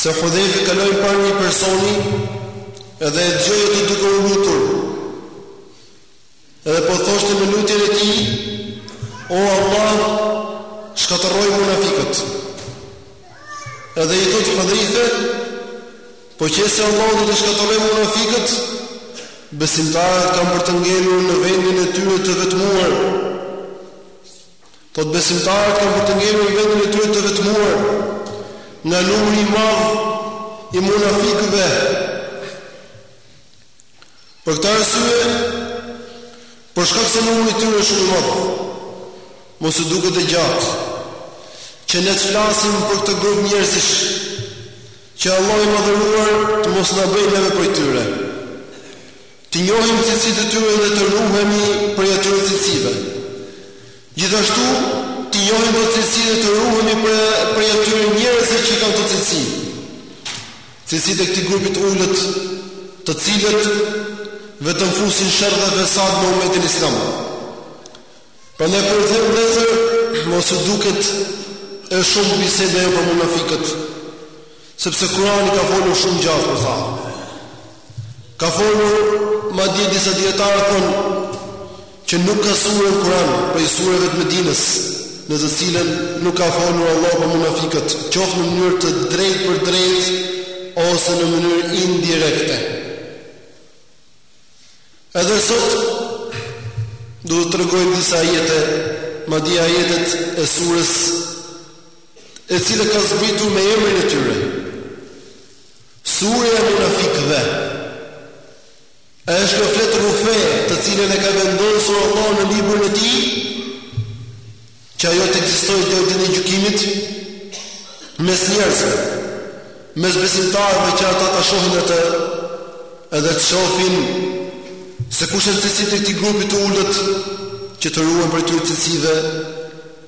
Se Hudhejfe kaloi pranë një personi dhe e dëgjoi atë duke u lutur. Edhe po thoshte në lutjen e tij, O Allah, shkatërroi munafikët. Edhe i thotë Hudhejfe, po qe se Allahu do të shkatërrojë munafikët, besimtarët kanë për të ngelur në vendin e tyre të vetmuar. Thotë besimtarët kanë për të ngelur në vendin e tyre të vetmuar nga numri i madh i munafikëve. Për këtë arsye, për shkak se numri i tyre është shumë i madh, mos u duket e gjatë që ne të flasim për këtë grup njerëzish që Allah i madhëruar të mos na bëjë neve prej tyre. T'i njohim cilësitë e tyre dhe të ruhemi prej atyre cilësive. Gjithashtu, t'i njohim këto cilësi dhe të ruhemi prej atyre njerëzve që i kanë këto cilësi. Cilësitë e këtij grupi të ulët, të cilët vetëm fusin sherr dhe fesad në umetin islam. Prandaj po u them vëllezër, mos u duket e shumë biseda për munafikët. Sepse Kurani ka folur shumë gjatë për ta. Ka folur madje disa dietarë thonë që nuk ka sure në Kur'an prej sureve të Medinës, në të cilën nuk ka folur Allah për munafiqët, qoftë në mënyrë të drejtpërdrejtë ose në mënyrë indirekte. Edhe sot do të tregojmë disa ajete, madje ajetet e surës e cila ka zbritur me emrin e tyre, Surja e Munafikëve, është një fletërrufe të cilën e ka vendosur Allah në librin e tij, që ajo të ekzistojë deri ditën e gjykimit, mes njerëzve, mes besimtarëve që ata ta shohin atë, edhe të shofin se kush janë cilësitë e këtij grupi të ullët, që të ruhen prej atyre cilësive,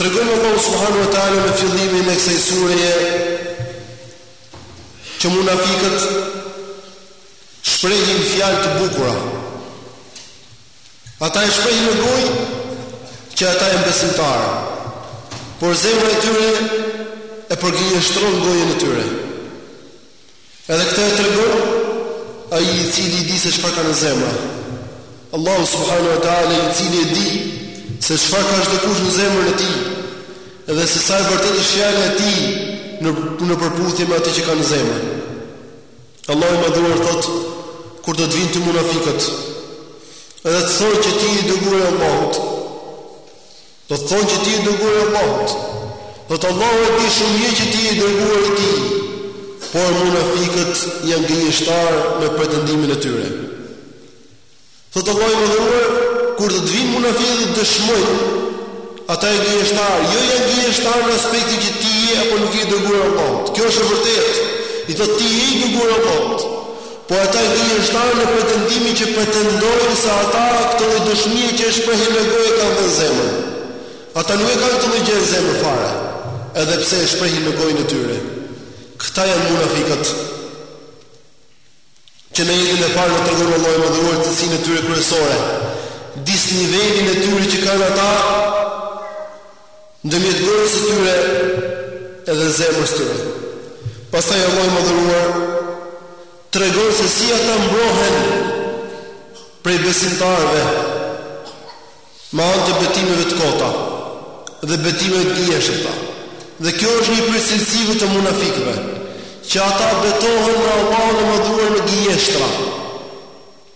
Tregon Allahu subhanahu wa taala në fillimin e kësaj sureje që munafiqët shprehin fjalë të bukura. Ata e shprehin me gojë që ata janë besimtarë, por zemra e tyre e përgënjeshtron gojën e tyre. Edhe këtë e tregon Ai i Cili e di se çfarë ka në zemra. Allahu subhanahu wa taala i Cili e di se çfarë ka çdokush në zemrën e tij dhe se sa e vërtetë është fjala e tij në në përputhje me atë që ka në zemër. Allahu i Madhëruar thotë kur do të vijnë te ty munafiqët edhe të thonë që ti je i dërguari i Allahut Do të thonë që ti je i dërguar i Allahut. Thotë Allahu e di shumë mirë që ti je i dërguari i tij. Por munafikët janë gënjeshtarë në pretendimin e tyre. Thotë Allahu i Madhëruar, kur të të vijnë munafikët të dëshmojnë ata janë gënjeshtarë, jo janë gënjeshtarë në aspektin që ti je apo nuk je i dërguar i Allahut. Kjo është e vërtetë. I thotë ti je i dërguar i Allahut. Por ata janë gënjeshtarë në pretendimin që pretendojnë se ata këtë lloj dëshmie që e shprehin me gojë e kanë dhe në zemër. Ata nuk e kanë këtë lloj gjëje në zemër fare, edhe pse e shprehin me gojën e tyre. Këta janë munafikët, që në ajetin e parë na tregon Allahu i Madhëruar cilësinë e tyre kryesore, disnivelin e tyre që kanë ata, Ndërmjet gojës së tyre edhe zemrës tyre. Pastaj Allahu i Madhëruar tregon se si ata mbrohen prej besimtarëve me anë të betimeve të kota dhe betimeve të gënjeshtërta. Dhe kjo është një prej cilësive të munafikëve, që ata betohen në Allahun e Madhëruar në gënjeshtra.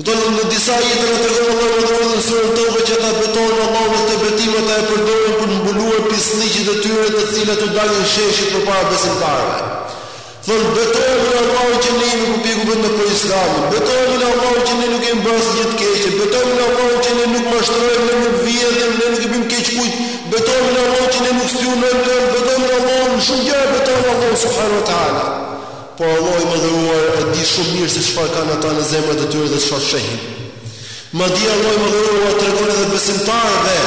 Thotë në disa ajete na tregon Allahu në suren Teube që ata betohen në Allahun dhe këto betime ata i përdorin për të mbuluar pisllëqet e tyre të cilat u dalin sheshit përpara besimtarëve. Thonë, betohemi në Allahun që ne jemi duke u përpjekur vetëm për Islamin, betohemi në Allahun që ne nuk kemi bërë asgjë të keqe, betohemi në Allahun që ne nuk mashtrojmë, ne nuk vjedhim, ne nuk i bëjmë keq kujt, betohemi në Allahun që ne nuk spiunojmë, betohemi në Allahun shumë gjëra betohen në Allahun subhanehu ue teala. Por Allahu i Madhëruar e di shumë mirë se çfarë kanë ata në zemrat e tyre dhe çfarë fshehin. Madje Allahu i Madhëruar ua tregon edhe besimtarëve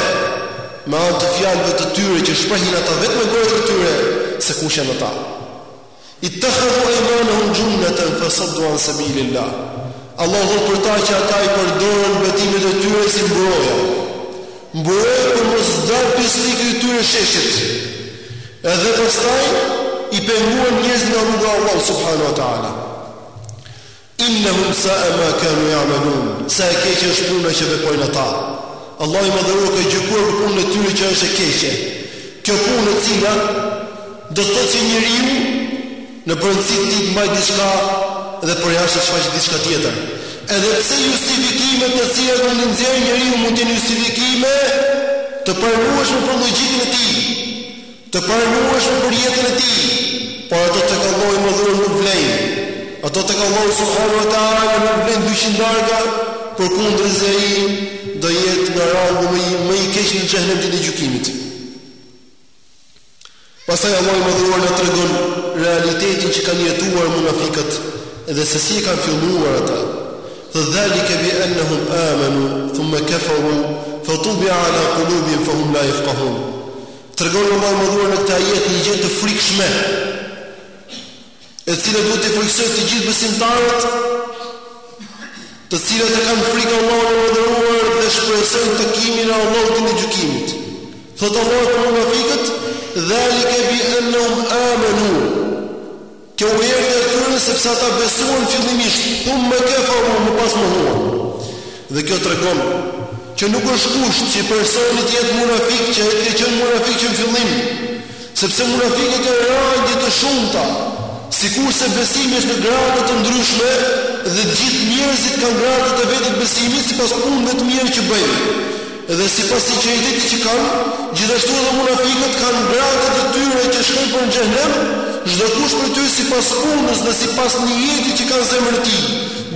me anë të fjalëve të tyre që shprehin ata vetë me gojën e tyre se kush janë ata. Ittakhadhu aymanahum junnatan fasaddu an sabilillah. Allahu thotë për ta që ata i përdorën betimet e tyre si mburojë, Mburojë për mos me dalë pisllëku i tyre sheshit, dhe pastaj i penguan njerëzit nga rruga e Allahut subhanahu wa taala. Innahum sa'a ma kanu ya'malun. Sa e keqe është puna që veprojnë ata. Allahu i madhëruar ka gjykuar për punën e tyre që është e keqe. Kjo punë e cila do të thotë se njeriu Në brendësi të tij të mbajë diçka dhe përjashta të shfaqë diçka tjetër. Edhe pse justifikimet të cilat do t'i nxjerrë njeriu mund të jenë justifikime të pranueshme për logjikën e tij, të pranueshme për jetën e tij, por ato tek Allahu i Madhëruar nuk vlejnë. Ato tek Allahu subhanahu wa taala nuk vlejnë dy qindarka, përkundrazi ai do jetë nga rangu më i më i keq në xhehenem ditën e gjykimit. Pastaj Allahu i Madhëruar na tregon realitetin që kanë jetuar munafiqët dhe se si e kanë filluar ata. Dhalika bi annahum amanu thumma kafaru fa tubi'a ala qulubihim fa hum la yafqahun. Tregon Allahu i Madhëruar në këtë ajet një gjë të frikshme. e cila duhet t'i frikësojë të gjithë besimtarët, të cilët e kanë frikë Allahun e Madhëruar dhe shpresojnë takimin e Allahut ditën e gjykimit. Thotë Allahu për munafiqët, "Dhalike bi annahum amanu." Kjo u erdhi atyre sepse ata besuan fillimisht, thumma kafaru, më pas mohuan. Dhe kjo tregon që nuk është kusht që personi të jetë munafik, që ai të ketë qenë munafik që në fillim, Sepse munafiqët janë rangje të shumta, sikurse besimi është në grade të ndryshme dhe të gjithë njerëzit kanë gradat e veta të besimit sipas punëve të mira që bëjnë dhe sipas sinqeritetit që kanë, gjithashtu edhe munafiqët kanë gradat e tyre që shkojnë për në xhehenem, çdokush prej tyre sipas punës dhe sipas nijetit që ka në zemrën e tij,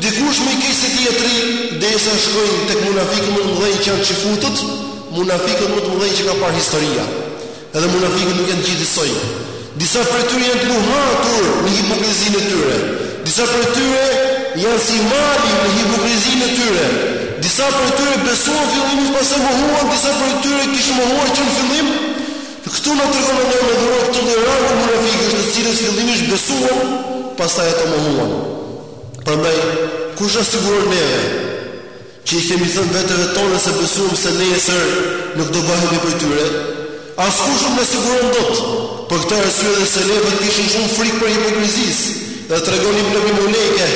dikush më i keq se tjetri, derisa shkojnë tek munafiqët më të mëdhenj që janë çifutët, munafiqët më të mëdhenj që ka parë historia. Edhe munafiqët nuk janë të gjithë njësoj. Disa prej tyre janë të luhatur në hipokrizinë e tyre. Disa prej tyre janë si mali në hipokrizinë e tyre. Disa prej tyre besuan fillimisht pastaj mohuan, disa prej tyre kishin mohuar që në fillim. Këtu na tregon Allahu i Madhëruar këtë lloj rangu munafikësh, të cilët fillimisht besuan, pastaj ata mohuan. Prandaj, kush na siguron neve që i kemi thënë vetëve tona se besuam se nesër nuk do bëhemi prej tyre, askush nuk na siguron dot. Për këtë arsye dhe selefët kishin shumë frikë prej hipokrizisë dhe tregon Ibn Abi Mulejke,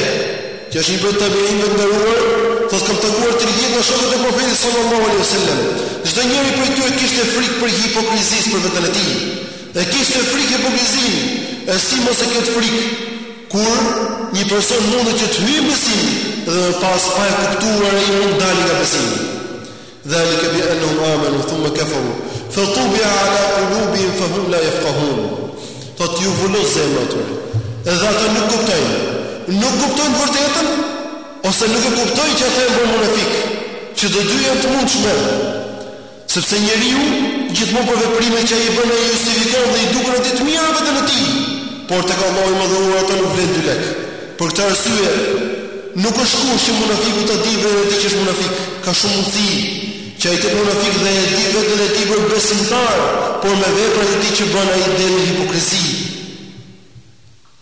që është një prej tabeinëve të nderuar, thotë kam takuar tridhjetë nga shokët e Profetit sallallahu alaihi wasallam. Çdo njeri prej tyre kishte frikë prej hipokrizisë për veten e tij. E kishte frikë hipokrizinë, e si mos e ketë frikë Kur një person mundet që të hyjë në besim dhe më pas pa e kuptuar ai mund të dalë nga besimi. Dhalika bi annahum amanu thumma kafaru fa tubi'a ala qulubihim fa hum la yafqahun. Thotë iu vulos zemra atyre. Edhe ata nuk kuptojnë. Nuk kuptojnë të vërtetën ose nuk e kuptojnë që ata janë bërë munafikë. Që të dy janë të mundshme. Sepse njeriu, gjithmonë për veprimet që ai i bën e i justifikon dhe i duken atij të mira vetëm atij, por tek Allahu i Madhëruar ato nuk vlejnë dy lekë. Për këtë arsye, nuk është kusht që munafiku ta dijë veten e tij që është munafik. Ka shumë mundësi që ai të jetë munafik dhe e di veten e tij për besimtar, por me veprat e tij që bën ai del në hipokrizi.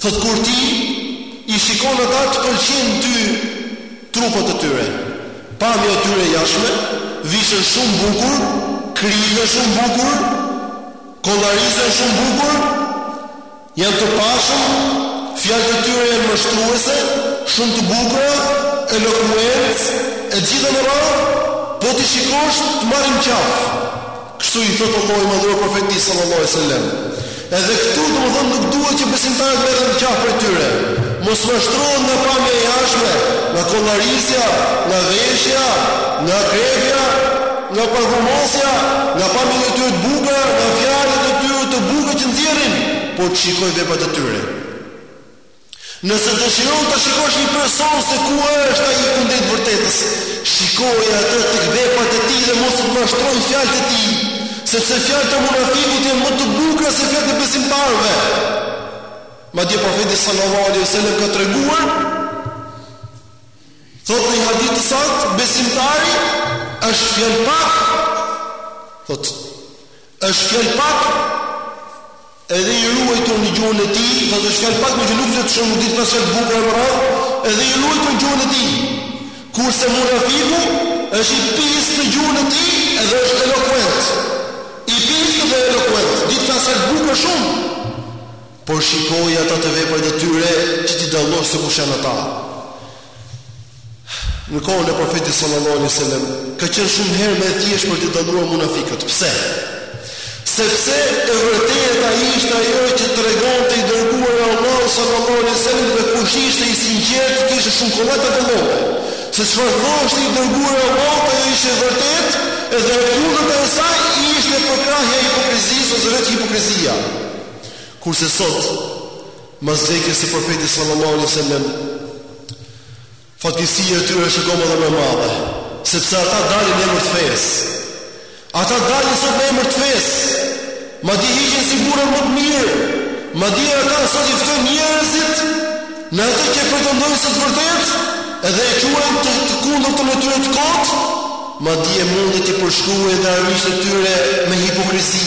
Thotë kur ti i shikon ata të pëlqejnë ty trupat e tyre, pamja e tyre e jashtme, vishen shumë bukur, krihen shumë bukur, kollarisen shumë bukur, janë të pashëm, fjalët e tyre janë mashtruese, shumë të bukura, elokuencë, e të gjitha me radhë, po t'i shikosh të marrin në qafë. Kështu i thotë Allahu i Madhëruar Profetit sallallâhu alejhi ve sellem. Edhe këtu, domethënë, nuk duhet që besimtari të merret në qafë prej tyre. Mos mashtrohet nga pamja e jashtme, nga kollarisja, nga veshja, nga krehja, nga parfumosja, nga pamjet e tyre të bukura, nga fjalët e tyre të bukura që nxjerrin, por të shikojë veprat e tyre. Nëse dëshiron ta shikosh një person se ku është ai kundrejt të vërtetës, shikoje atë tek veprat e tij dhe mos të mashtrojnë fjalët e tij, sepse fjalët e munafikut janë më të bukura se fjalët e besimtarëve. Madje Profeti sallallahu alaihi wasallam ka treguar thotë në një hadith të saktë, besimtari është fjalëpak, thotë Është fjalëpak edhe i ruajtur në gjuhën e tij, thotë është fjalëpak meqë nuk flet shumë, nuk di të flasë shumë bukur me radhë, edhe i ruajtur në gjuhën e tij. Kurse munafiku është i pis në gjuhën e tij edhe është elokuent. I pis dhe elokuent, di të flasë shumë bukur shumë. Por shikoji ata te veprat e tyre që t'i dallosh se kush janë ata. Në kohën e Profetit sallallahu alaihi wasallam ka qenë shumë herë më e thjeshtë për t'i dalluar munafikët. Pse? Sepse e vërteta ishte ajo që tregonte i dërguari i Allahut sallallahu alaihi wasallam dhe kush ishte i sinqertë e kishte shumë kollaj ta dallonte. Se çfarë thoshte i dërguari i Allahut ajo ishte e vërtetë dhe e kundërta e saj ishte përkrahja e hipokrizisë ose vetë hipokrizia. Kurse sot, mbas vdekjes së Profetit sallallahu alaihi wasallam, fatkeqësia e tyre është akoma edhe më e madhe, sepse ata dalin në emër të fesë. Ata dalin sot në emër të fesë. Madje hiqen si burra më të mirë. Madje ata sot i ftojnë njerëzit në atë që e pretendojnë si të vërtetë edhe e quajnë të, të kundërtën e tyre të kotë, madje mund t'i përshkruajnë dhe armiqtë e tyre me hipokrizi.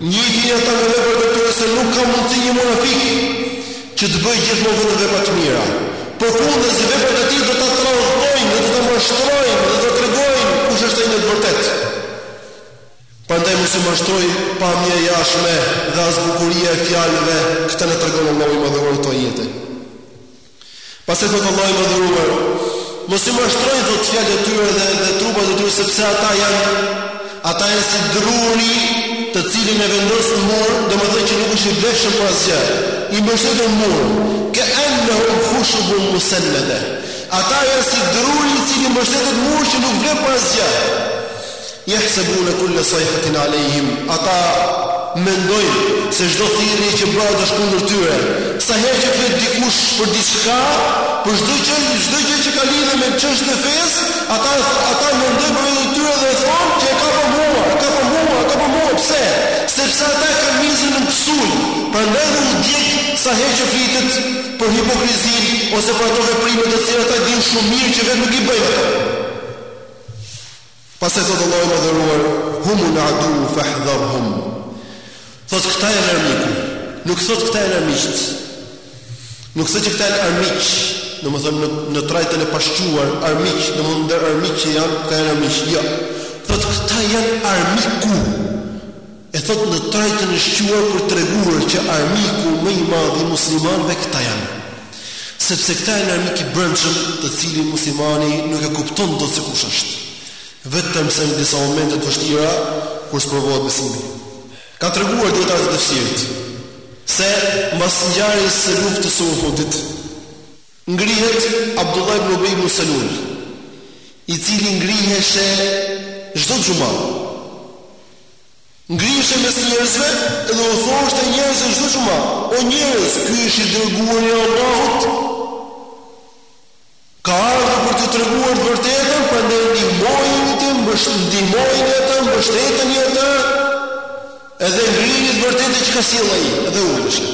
Njihini ata nga veprat e tyre se nuk ka mundësi një munafik që të bëjë gjithmonë vetëm vepra të mira. Përkundazi, veprat e tij do ta tradhtojnë dhe do ta mashtrojnë dhe do ta tregojnë kush është ai në të vërtetë. Prandaj mos të mashtrojë pamja e jashtme dhe as bukuria e fjalëve, këtë na tregon Allahu i Madhëruar në këto ajete. Pastaj thotë Allahu i Madhëruar, Mos i mashtrojnë, thotë, fjalët e tyre dhe, dhe trupat e tyre, sepse ata janë, ata janë si druri të cilin e vendos në mur, domethënë që nuk është i vlefshëm për asgjë, i mbështetur në mur, ke ennehum khushubun musennede, ata janë si druri i cili mbështetur në mur që nuk vlen për asgjë. Yahsabune kulle sayhatin alejhim, ata mendojnë se çdo thirrje që bëhet është kundër tyre. Sa herë që flet dikush për diçka, për çdo gjë, çdo gjë që ka lidhje me çështjet e fesë, ata ata mendojnë për veten e tyre dhe thonë që e ka për mua, e ka për mua, e ka për mua. Pse? Sepse ata e kanë mizën nën kësulë, prandaj dhe u djeg sa herë që flitet për hipokrizinë ose për ato veprime të cilat ata i dinë shumë mirë që vetë nuk i bëjnë ato. Pastaj thotë Allahu i Madhëruar, Humul aduwwu fahdharhum. Thotë këta janë armiku. Nuk thotë këta janë armiqt. Nuk thotë që këta janë armiq, domethënë në në trajtën e pashquar, armiq, domethënë ndër armiq që janë, këta janë armiq. Jo. Thotë këta janë armiku. E thotë në trajtën e shquar për treguar që armiku më i madh i muslimanëve këta janë. Sepse këta janë armik i brendshëm të cilin muslimani nuk e kupton dot se kush është. Vetëm se në disa momente të vështira kur sprovohet besimi. Kanë treguar dijetarët e tefsirit se mbas ngjarjes së luftës së Uhudit ngrihet Abdullah ibn Ubay ibn Salul, i cili ngriheshe çdo xhuma. Ngriheshe mes njerëzve dhe u thoshte njerëzve çdo xhuma, O njerëz, ky është i Dërguari i Allahut, ka ardhur për t'ju treguar të vërtetën, prandaj ndihmojeni të, ndihmojeni atë, mbështeteni atë, edhe ngrini të vërtetën që ka sjellë ai, edhe uleshe.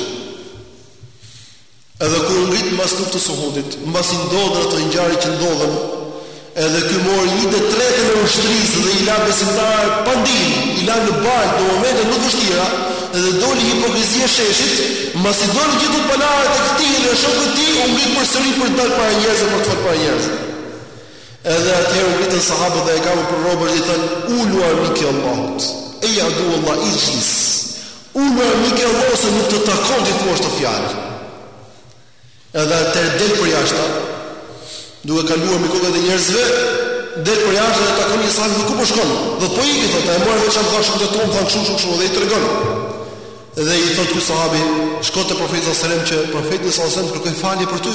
Edhe kur u ngrit mbas luftës së Uhudit, mbasi ndodhën ato ngjarje që ndodhën, edhe ky mori një të tretën e ushtrisë dhe i la besimtarët pa ndihmë, i la në baltë në momente më të vështira dhe doli hipokrizia sheshit, mbasi dolën gjithë të palarët e këtij dhe shokëve të tij u ngrit përsëri për të dalë para njerëzve për të folur para njerëzve. Edhe atëherë u ngritën sahabët dhe e kapën për rrobe dhe i thanë: "Ulu armik i Allahut! Ej aduwullah ijlis!" Ulu armik i Allahut se nuk të takon t'i thuash këto fjalë. Edhe atëherë del përjashta. Duke kaluar mbi kokat e njerëzve, del përjashta dhe takon një sahabë ku po shkon. Dhe po iki thotë, e morën vesh a, më thanë, shokët e tu më thanë kështu kështu kështu dhe i tregon. Dhe i thotë ky sahabi, shko te profeti sallallahu alajhi wasallam që profeti sallallahu alajhi wasallam kërkojë falje për ty.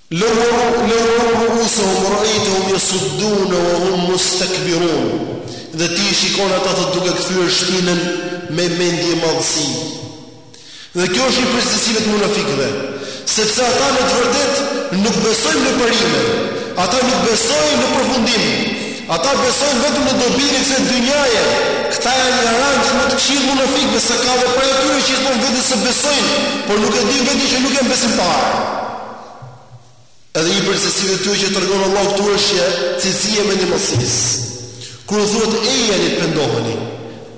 Lawwaw ru'usahum ra'aytahum yasudduna wa hum mustakbirun dhe ti i shikon ata të duke kthyer shpinën me mendjemadhësi. Dhe kjo është një prej cilësive të munafikëve, sepse ata në të vërtetë nuk besojnë në përime, ata nuk besojnë në përfundim, ata besojnë vetëm në dobinë e kësaj dynjaje. Këta janë një rang më të këqij munafikëve se ka dhe prej atyre që i thonë vetes se besojnë, por nuk e dinë vetë që nuk janë besimtarë. Edhe një prej cilësive të tyre që tregon Allahu këtu është që cilësia e mendjemadhësisë. Kur u thuhet ejani pendohuni,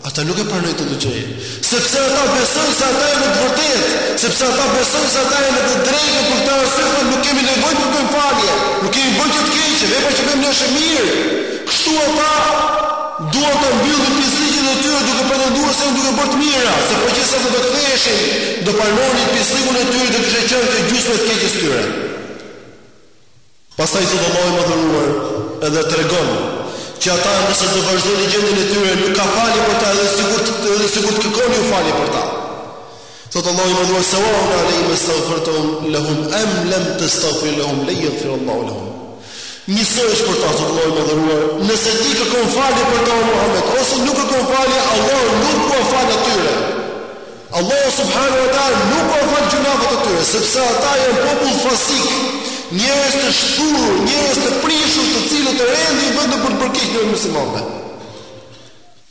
ata nuk e pranojnë këtë gjë. Sepse ata besojnë se ata janë në të vërtetë, sepse ata besojnë se ata janë në të drejtë për këtë arsye thonë nuk kemi nevojë të kërkojmë falje, nuk kemi bërë të keqe, vepra që bëjmë është mirë. Kështu ata Duan ta mbyllin pisllikun e tyre duke pretenduar se janë duke bërë të mira, se po qe se ata do të ktheheshin, do pranonin pisllikun e tyre do kishte qenë kjo gjysmë e të keqes tyre. Pastaj thotë Allahu i Madhëruar edhe tregon që ata nëse do vazhdojnë në gjendjen e tyre nuk ka falje për ta edhe sikur edhe sikur të kërkoni ju falje për ta. Thotë Allahu i Madhëruar sewaun alejhim astaghfarta lahum am lam tastaghfir lahum lan yaghfir Allahu lahum. Njësoj është për ta thotë Allahu i Madhëruar, nëse ti kërkon falje për ta Muhammed ose nuk kërkon falje, Allahu nuk ua fal atyre. Allahu subhanahu wa taala nuk ua fal gjunafet e tyre, sepse ata janë popull fasik, njerëz të shthurur, njerëz të prishur, të cilët rendin vetëm për të bërë keq muslimanëve.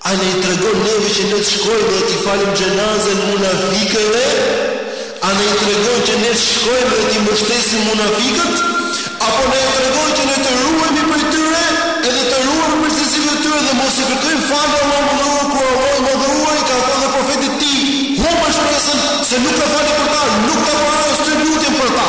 A na i tregon neve që ne të shkojmë dhe t'i falim xhenazen munafikëve? A na i tregon që ne të shkojmë dhe t'i mbështesim munafikët? Apo na i tregon që ne të ruhemi prej tyre edhe të ruhemi prej cilësive të tyre dhe mos i kërkojmë falje Allahut të Madhëruar kur Allahu i Madhëruar i ka thënë dhe Profetit të Tij, Humb shpresën se nuk ka falje për ta, nuk ta pranoj as ty lutjen për ta.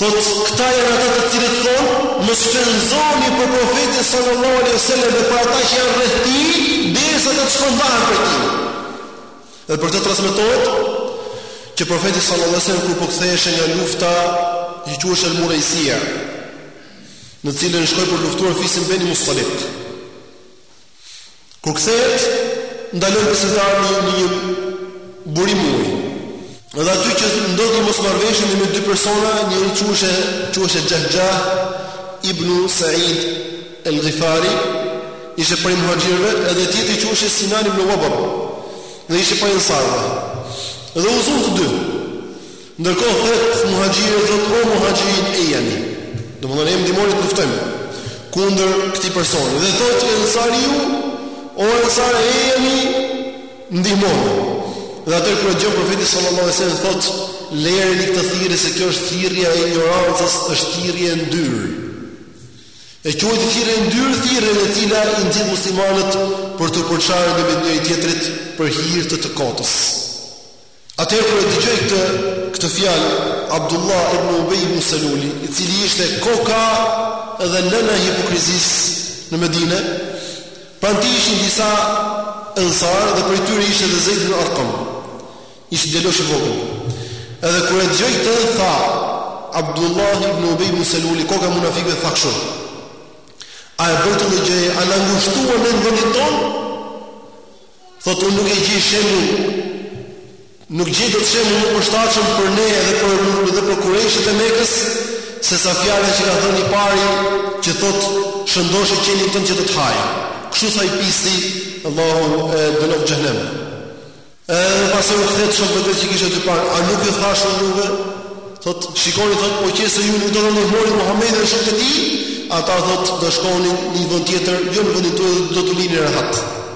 Thotë, Këta janë ata të cilët thonë, Mos shpenzoni për Profetin sallallahu alejhi ve sellem dhe për ata që janë rreth tij, derisa ata të shpërndahen prej tij. Dhe për këtë transmetohet që Profeti sallallahu alejhi ve sellem kur po kthehej nga lufta që quhej Al-Muraisia, në cilën shkoi për luftuar fisin Beni Mustalik. Kur kthehet, ndalon besimtarët në një burim uji. Dhe aty që ndodh një mosmarrëveshje në mes dy persona, njëri quhej quhej Xhahxhah ibn Sa'id al-Ghifari, ishte prej muhaxhirëve, edhe tjetri quhej Sinan ibn Wabr, dhe ishte prej ensarëve. Dhe u zunë të dy. Ndërkohë flet Muhaxhiri dhe thotë, O Muhaxhirin ejani, domethënë ejani ndihmoni të luftojmë kundër këtij personi, dhe thotë Ensariu, O Ensar ejani, ndihmoni. Dhe atëherë kur e dëgjon Profeti sallallahu alajhi wasallam thotë, Lëreni këtë thirrje se kjo është thirrja e injorancës, është thirrje e ndyrë. E quajti thirrje e ndyrë, thirrjen e cila i nxit muslimanët për t'u përçarë me njëri tjetrit për hir të të kotës. Atëherë kur e dëgjoi këtë këtë fjalë Abdullah ibn Ubay ibn Saluli, i cili ishte koka edhe nëna e hipokrizisë në Medinë, pranë tij ishin disa ensar dhe prej tyre ishte edhe Zeid ibn Arqam. Ishte djalosh i vogël. Edhe kur e dëgjoi këtë, tha Abdullah ibn Ubay ibn Saluli, koka e munafikëve tha kështu. A e bënë këtë gjë, a na ngushtuan në në vëndin tonë? Thotë unë nuk e gjej shembull nuk gjej dot shembull më të përshtatshëm për ne dhe për dhe për kurejshët e Mekës se sa fjala që ka thënë i pari që thotë shëndoshe qenin tënd që të të hajë. Kështu tha i pisti Allahu e dënoftë në xhehenem. E pastaj u kthehet shokëve që kishte përpara, a nuk ju thashë juve? Thot, shikoni thot, po qe se ju nuk do ta ndihmoni Muhammedin e shokët e tij, ata thot, do shkonin në një vënd tjetër, jo në vëndin tuaj do t'ju linin rehat.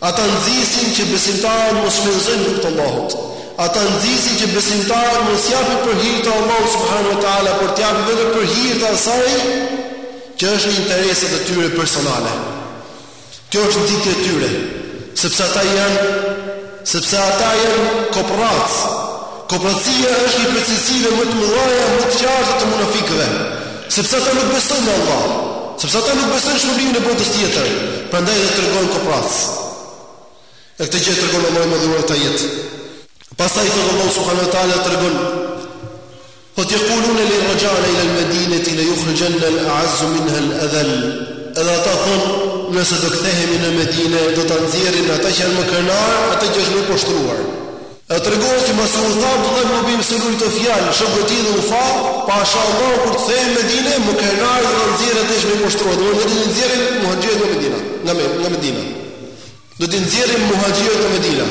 Ata nxisin që besimtarët mos shpenzojnë rrugë të Allahut. Ata nxisin që besimtarët mos japin për hir të Allahut subhanahu wa taala, por të japin vetëm për hir të asaj që është në interesat e tyre personale. Kjo është nxitje e tyre, sepse ata janë sepse ata janë koprac Kopracia është një prej cilësive më të mëdha e më të qarta të munafikëve, sepse ata nuk besojnë në Allah, sepse ata nuk besojnë në shpërblimin e botës tjetër, prandaj dhe tregohen koprac. E këtë gjë tregon Allahu i Madhëruar te ajeti. Pastaj thotë Allahu subhanahu wa taala tregon Jekulune lein rexha'na ilel medineti le juhrixhennel eazzu minhel edhel Edhe ata thonë nëse të kthehemi në medine do ta nxjerrin ata që janë më krenar atë që është më i poshtëruar E tregohet që mbasi u tha Abdullah ibn Ubay ibn Selul këto fjalë, shokëve të tij dhe u tha, Pasha Allahun kur të kthehemi në Medinë, më krenari do ta nxjerrë atë që më i poshtëruar. Do të thotë do t'i nxjerrim muhaxhirët nga Medina, nga me, nga Medina. Do t'i nxjerrim muhaxhirët nga Medina.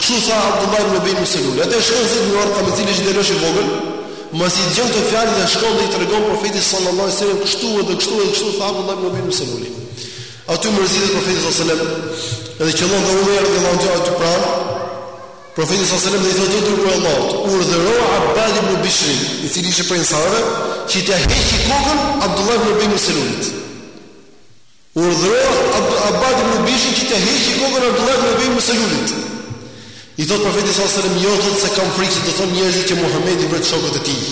Kështu tha Abdullah ibn Ubay ibn Selul. Atëherë shkon Zaid ibn Arqam, i cili ishte djalosh i vogël, mbasi dëgjon këto fjalë dhe shkon dhe i tregon profetit sallallahu alaihi wasallam kështu edhe kështu edhe kështu tha Abdullah ibn Ubay ibn Selul. Aty mërzitet profeti sallallahu alajhi wasallam dhe qëllon dhe Omer radiallahu anhu aty pranë. Profetit sallallahu alajhi wasallam i thotë o i dërguari i Allahut, urdhëro Abbad ibn Bishrin, i cili ishte prej ansarëve, që t'i heqë kokën Abdullah ibn Ubay ibn Selulit. Urdhëro Abbad ibn Bishrin që t'i heqë kokën Abdullah ibn Ubay ibn Selulit. I thotë profeti sallallahu alajhi wasallam, jo thotë se kam frikë se do thonë njerëzit që Muhamedi vret shokët e tij.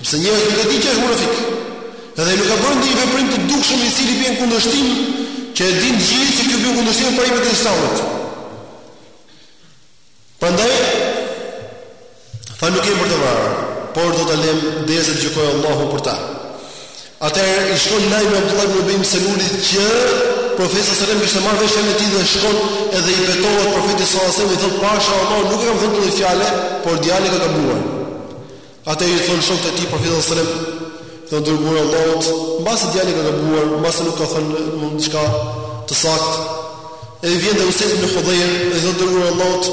Sepse njerëzit nuk e dinë që është munafik. Edhe nuk ka bërë ndonjë veprim të dukshëm i cili bën kundërshtim që e dinë gjithë se kjo bën kundërshtim për iman e Islamit. Prandaj Tha nuk e kam për ta vrarë, por do të lem dhe se të gjykojë Allahu për ta. Atëherë i shkon lajmi Abdullah ibn Ubay ibn Selulit që profeti sallallahu alajhi wasallam kishte marrë vesh fjalën e tij dhe shkon edhe i betohet profetit sallallahu alajhi wasallam i thot pasha Allahun nuk e kam thënë këtë fjalë, por djali ka gabuar. Atëherë i thonë shokët e tij Profetit sallallahu alajhi wasallam, i thonë "O i dërguari i Allahut, mbase djali ka gabuar, mbase nuk ka thënë diçka të saktë." E i vjen dhe Usaid ibn Hudhair dhe i thotë, "O i dërguari i Allahut,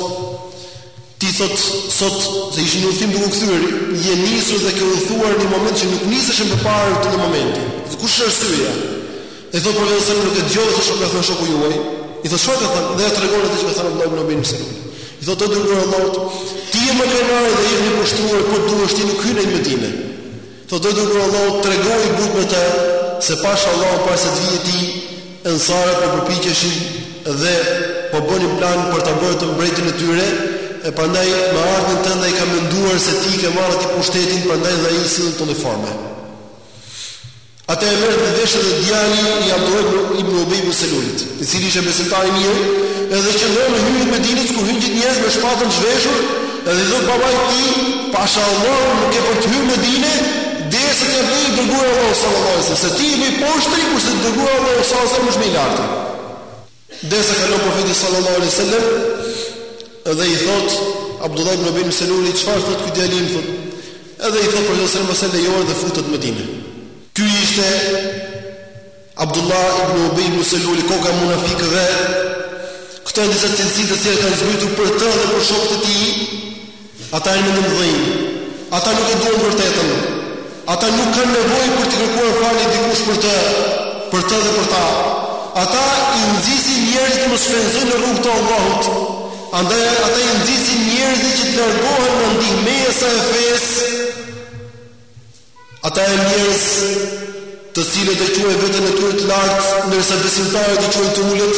ti thotë sot se ishin në udhëtim duke u kthyer, je nisur dhe ke udhëtuar në një moment që nuk niseshe më parë në këtë moment. Kush është arsyeja?" I thotë profeti sallallahu alajhi wasallam, nuk e dëgjove se çka ka thënë shoku juaj? I thotë çfarë ka thënë? Dhe ia tregon atë që ka thënë Abdullah ibn Ubay ibn Selul. I thotë o i dërguari i Allahut, ti je më krenar dhe ai më i poshtëruar po deshe ti nuk hyn në Medinë. Thotë o i dërguari i Allahut, tregohu i butë me të se pasha Allahun para se të vije ti, ensarët po përpiqeshin dhe po bënin plan për ta bërë atë mbretin e tyre, e prandaj me ardhjen tënde ai ka menduar se ti i ke marrë ti pushtetin, prandaj dhe ai sillet në këtë formë. Atë e merr vesh edhe djali i Abdullah ibn Ubay ibn Selulit, i cili ishte besimtar i mirë, edhe qëndron në hyrje të Medinës kur hyjnë gjithë njerëzit me shpatën të zhveshur, edhe i thotë babait të tij, Pasha Allahun nuk ke për të hyrë në Medinë derisa të të japë leje i dërguari i Allahut sallallahu alaihi wasallam, se ti je më i poshtri kurse i dërguari i Allahut sallallahu alaihi wasallam është më i larti. Derisa kalon profeti sallallahu alaihi wasallam dhe i thot Abdullah ibn Ubay ibn Seluli çfarë thot ky djalë im thot edhe i thot profeti sallallahu alaihi wasallam lejoje dhe futet në Medinë. Ky ishte Abdullah ibn Ubay ibn Seluli koka e munafikëve. Këto janë disa cilësi të cilat kanë zbritur për të dhe për shokët e tij. Ata janë mendjemëdhenj. Ata nuk e duan të vërtetën. Ata nuk kanë nevojë për t'i kërkuar falje dikush për të, për të dhe për ta. Ata i nxisin njerëzit të mos shpenzojnë në rrugë të Allahut. Andaj ata i nxisin njerëzit që të largohen nga ndihmesa e fesë. Ata janë njerëz të cilët e quajnë veten e tyre të lartë, ndërsa besimtarët e quajnë të ulët.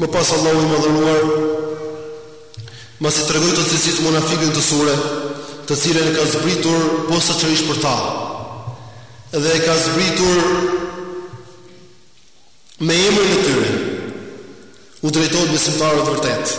Më pas Allahu i Madhëruar masi tregoi këto cilësi të munafikëve në këtë sure, të cilën e ka zbritur posaçërisht për ta. Dhe e ka zbritur me emrin e tyre. U drejtohet besimtarëve të vërtetë.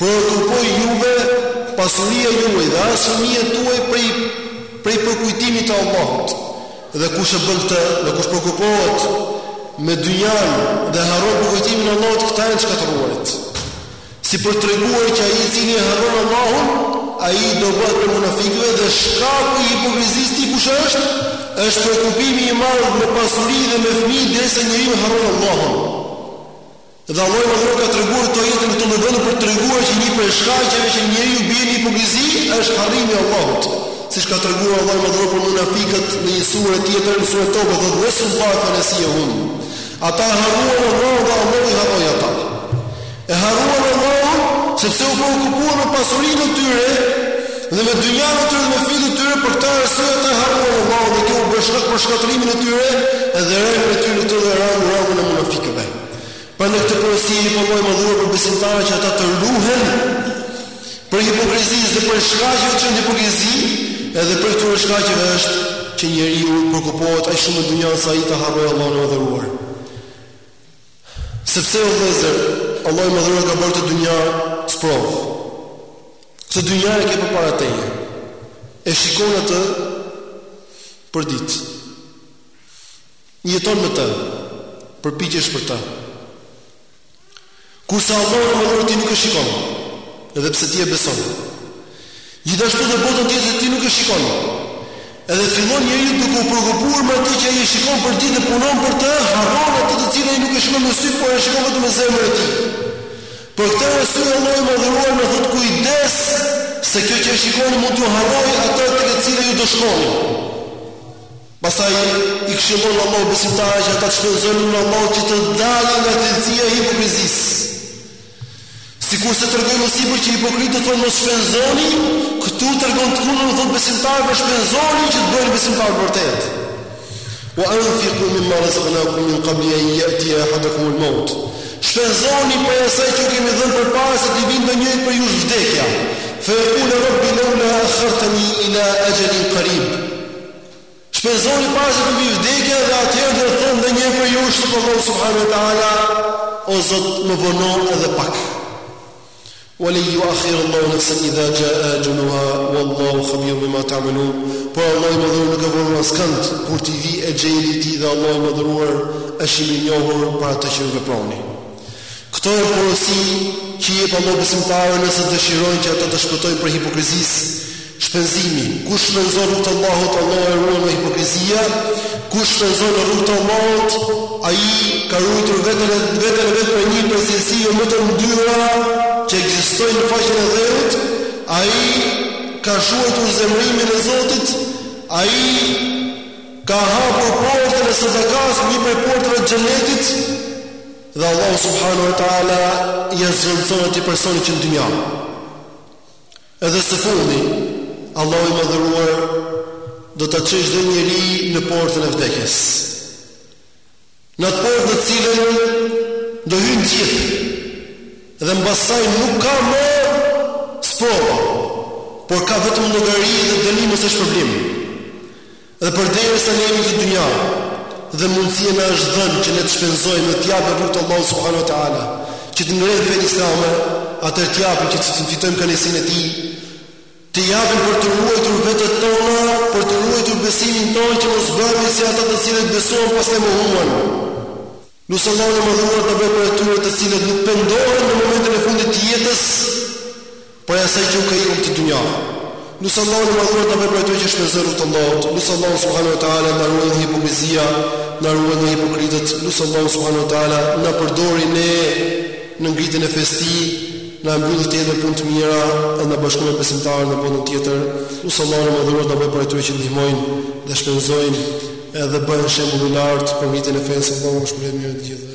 preokupojë juve pasuria juaj dhe as fëmijët tuaj prej prej përkujtimit të Allahut. Dhe kush e bën këtë, dhe kush preokupohet me dynjanë dhe harron përkujtimin e Allahut, këta janë të shkatërruarit. Si për treguar që ai i cili e harron Allahun, ai do bëhet prej munafikëve dhe shkaku i hipokrizisë së tij kush është? Është preokupimi i madh me pasuri dhe me fëmijë derisa njeriu harron Allahun. Dhe Allahu i Madhëruar ka treguar këto ajete në këtë vend për të treguar që një prej shkaqeve që njeriu bie në hipokrizi është harrimi i Allahut, siç ka treguar Allahu i Madhëruar për munafikët në një sure tjetër, në surën Tobe, thotë: "Nasullaha fa nasiyahum." Ata e harruan Allahun dhe Allahu i harroi ata. E harruan Allahun sepse u preokupuan me pasurinë e tyre dhe me dynjanë e tyre dhe me fëmijët e tyre, për këtë arsye ata e harruan Allahun dhe kjo u bë shkak për shkatërrimin e tyre dhe rënien e tyre në radhën e munafikëve. Prandaj këtë porosi e jep Allahu i madhëruar për besimtarët që ata të ruhen prej hipokrizisë dhe prej shkaqeve që në hipokrizi, edhe prej këtyre shkaqeve është që njeriu preokupohet aq shumë me dynjanë sa ai të harrojë Allahun e madhëruar. Sepse o vëllezër, Allahu i madhëruar e ka bërë këtë dynja sprovë. Këtë dynja e ke për para teje. E shikon atë për ditë. Jeton me të. Përpiqesh për të. Kurse Allahun e madhëruar ti nuk e shikon, edhe pse ti e beson. Gjithashtu dhe botën tjetër që ti nuk e shikon. Edhe fillon njeriu duke u preokupuar me atë që ai e shikon për ditë dhe punon për të, harron atë të cilën ai nuk e shikon me sy, por e shikon vetëm me zemrën e tij. Për këtë arsye Allahu i madhëruar na thotë kujdes se kjo që e shikoni mund t'ju harrojë atë tek e cila ju do shkoni. Pastaj i këshillon Allahu besimtarët që ata të shpenzojnë në emrin e Allahut që të dalin nga cilësia e hipokrizisë. Sikurse tregoi më sipër që hipokritët thonë mos shpenzoni, këtu tregon të kundërtën, u thotë besimtarëve pra shpenzoni që të bëheni besimtarë të vërtetë. Wa anfiqu mimma razaqnakum min qabli an yati ahadakum al-maut. Shpenzoni prej asaj që u kemi dhënë përpara se t'i vijë ndonjërit prej jush vdekja. Fa yaqulu rabbi lawla akhartani ila ajalin qarib. Shpenzoni para se t'ju vijë vdekja dhe atëherë do të thotë ndonjëri prej jush te Allahu subhanahu wa taala o Zot më vono edhe pak. Wa lan yu'akhira Allahu nafsan idha jaa ajaluha wallahu khabirun bima ta'malun. Por Allahu i madhëruar nuk e vonon askënd kur t'i vijë exheli i tij dhe Allahu i madhëruar është i mirënjohur për atë që ju veproni. Këto janë porosi që i jep Allahu besimtarëve nëse dëshirojnë që ata të shpëtojnë prej hipokrizisë. Shpenzimi, kush shpenzon në rrugë të Allahut, Allahu e ruan nga hipokrizia, kush shpenzon në rrugë të Allahut, ai ka ruajtur veten e veten e vet prej një prej cilësive më të ndyra që ekzistojnë në faqen e dheut, ai ka shuajtur zemërimin e Zotit, ai ka hapur portën e sadakas, një prej portave të xhenetit, Dhe Allahu subhanahu wa taala ia zëvendëson atij personi që në dynja. Edhe së fundi, Allahu i madhëruar do ta çojë çdo njeri në portën e vdekjes. Në atë portë në cilën do hyjnë gjithë. Dhe mbas saj nuk ka më sprova, por ka vetëm llogari dhe dënim ose shpërblim. Dhe përderisa ne jemi këtu në dynja dhe mundësia na është dhënë që ne të shpenzojmë e të japim në rrugë të Allahut subhanahu wa taala, që të ngremë fenë islame, atëherë të japim që të fitojmë kënaqësinë e tij, të japim për të ruajtur vetët tona, për të ruajtur besimin tonë që mos bëhemi si ata të cilët besuan pastaj mohuan. Lus Allahun e madhëruar të na bëjë prej atyre të cilët nuk pendohen në momentin e fundit të jetës prej asaj që u ka ikur në këtë dynja. Lus Allahun e madhëruar të na bëjë prej atyre që shpenzojnë në rrugë të Allahut. Lus Allahun subhanahu wa taala të na ruajë nga hipokrizia, të na ruajë nga hipokritët. Lus Allahun subhanahu wa taala të na përdorë ne Në ngritjen e fesë tij, të na e mbyllë jetën me punë të mira dhe të na bashkojë me besimtarët në botën tjetër. Lus Allahun e Madhëruar të na bëjë prej atyre që ndihmojnë dhe shpenzojnë dhe bëhen shembull i lartë për ngritjen e fesë. Allahu na shpërbleftë mirë të gjithëve.